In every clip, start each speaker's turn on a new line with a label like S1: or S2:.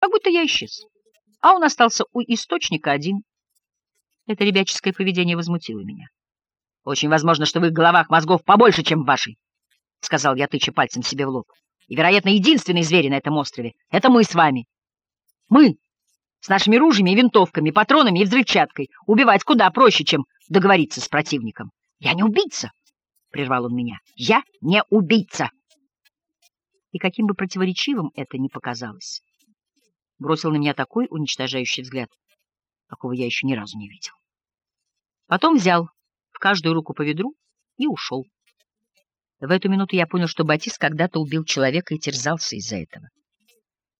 S1: Как будто я исчез. А он остался у источника один. Это ребяческое поведение возмутило меня. Очень возможно, что в их головах мозгов побольше, чем в вашей, — сказал я, тыча пальцем себе в лоб. И, вероятно, единственные звери на этом острове — это мы с вами. Мы, с нашими ружьями и винтовками, патронами и взрывчаткой, убивать куда проще, чем договориться с противником. Я не убийца, — прервал он меня. Я не убийца. И каким бы противоречивым это ни показалось, бросил на меня такой уничтожающий взгляд, какого я еще ни разу не видел. Потом взял в каждую руку по ведру и ушел. В эту минуту я понял, что Батис когда-то убил человека и терзался из-за этого.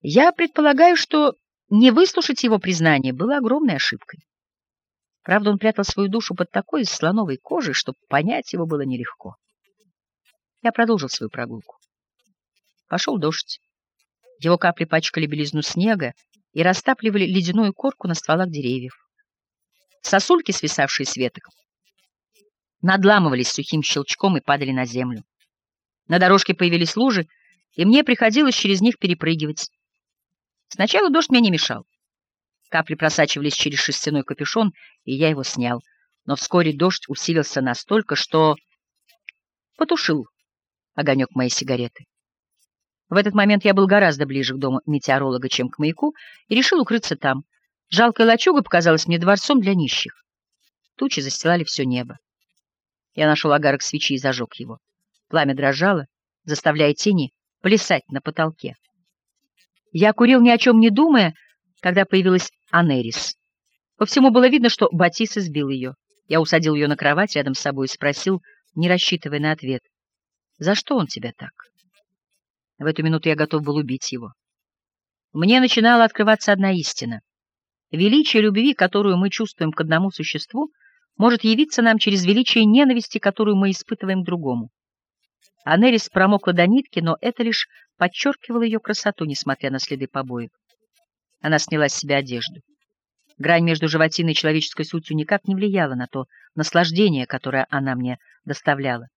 S1: Я предполагаю, что не выслушать его признание было огромной ошибкой. Правда, он прятал свою душу под такой слоновой кожей, что понять его было нелегко. Я продолжил свою прогулку. Пошел дождь. Его капли пачкали белизну снега и растапливали ледяную корку на стволах деревьев. Сосульки, свисавшие с веток, надламывались сухим щелчком и падали на землю. На дорожке появились лужи, и мне приходилось через них перепрыгивать. Сначала дождь мне не мешал. Капли просачивались через шерстяной капюшон, и я его снял. Но вскоре дождь усилился настолько, что потушил огонек моей сигареты. В этот момент я был гораздо ближе к дому метеоролога, чем к маяку, и решил укрыться там. Жалкая лачуга показалась мне дворцом для нищих. Тучи застилали все небо. Я нашел огарок свечи и зажег его. Пламя дрожало, заставляя тени плясать на потолке. Я курил ни о чем не думая, когда появилась Анерис. По всему было видно, что Батис избил ее. Я усадил ее на кровать рядом с собой и спросил, не рассчитывая на ответ, «За что он тебя так?» В эту минуту я готов был убить его. Мне начинала открываться одна истина. Величие любви, которую мы чувствуем к одному существу, может явиться нам через величие ненависти, которую мы испытываем к другому. Анерис промокла до нитки, но это лишь подчеркивало ее красоту, несмотря на следы побоев. Она сняла с себя одежду. Грань между животиной и человеческой сутью никак не влияла на то наслаждение, которое она мне доставляла.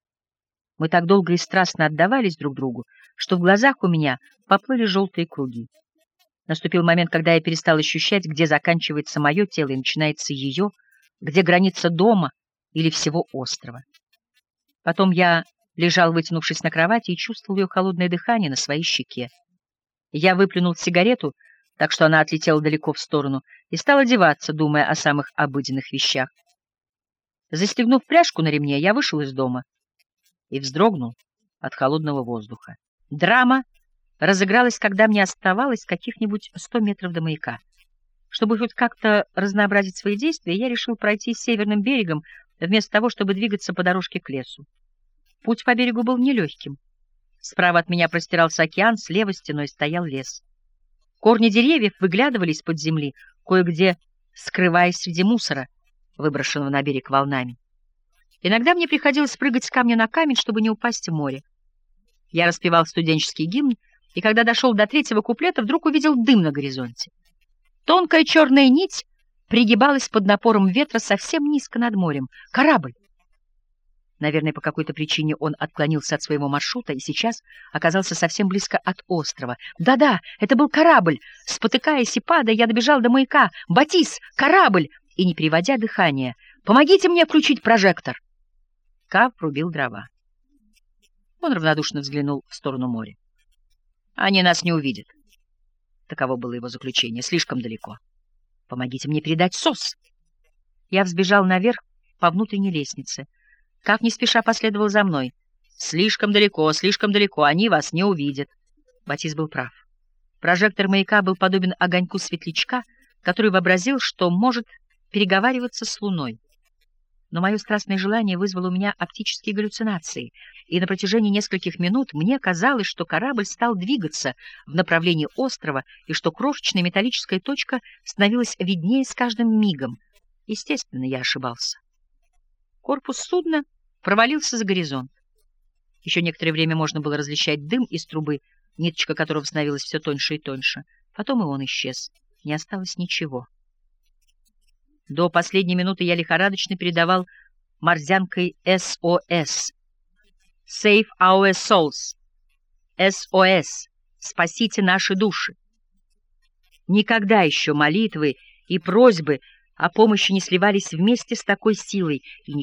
S1: Мы так долго и страстно отдавались друг другу, что в глазах у меня поплыли желтые круги. Наступил момент, когда я перестал ощущать, где заканчивается мое тело и начинается ее, где граница дома или всего острова. Потом я лежал, вытянувшись на кровати, и чувствовал ее холодное дыхание на своей щеке. Я выплюнул сигарету, так что она отлетела далеко в сторону, и стал одеваться, думая о самых обыденных вещах. Застегнув пряжку на ремне, я вышел из дома и вздрогнул от холодного воздуха. Драма разыгралась, когда мне оставалось каких-нибудь сто метров до маяка. Чтобы хоть как-то разнообразить свои действия, я решил пройти северным берегом, вместо того, чтобы двигаться по дорожке к лесу. Путь по берегу был нелегким. Справа от меня простирался океан, слева стеной стоял лес. Корни деревьев выглядывались под земли, кое-где скрываясь среди мусора, выброшенного на берег волнами. Иногда мне приходилось прыгать с камня на камень, чтобы не упасть в море. Я распевал студенческий гимн, и когда дошел до третьего куплета, вдруг увидел дым на горизонте. Тонкая черная нить пригибалась под напором ветра совсем низко над морем. Корабль! Наверное, по какой-то причине он отклонился от своего маршрута и сейчас оказался совсем близко от острова. Да-да, это был корабль. Спотыкаясь и падая, я добежал до маяка. «Батис! Корабль!» И, не переводя дыхания, «Помогите мне включить прожектор!» Кав врубил дрова. Он равнодушно взглянул в сторону моря. «Они нас не увидят». Таково было его заключение. Слишком далеко. «Помогите мне передать сос!» Я взбежал наверх по внутренней лестнице. Как не спеша последовал за мной. «Слишком далеко, слишком далеко, они вас не увидят». Батис был прав. Прожектор маяка был подобен огоньку светлячка, который вообразил, что может переговариваться с луной. Но мое страстное желание вызвало у меня оптические галлюцинации, и на протяжении нескольких минут мне казалось, что корабль стал двигаться в направлении острова и что крошечная металлическая точка становилась виднее с каждым мигом. Естественно, я ошибался. Корпус судна провалился за горизонт. Еще некоторое время можно было различать дым из трубы, ниточка которого становилась все тоньше и тоньше. Потом и он исчез. Не осталось ничего. До последней минуты я лихорадочно передавал морзянкой «СОС». «Save our souls». «СОС». «Спасите наши души». Никогда еще молитвы и просьбы о помощи не сливались вместе с такой силой, и никогда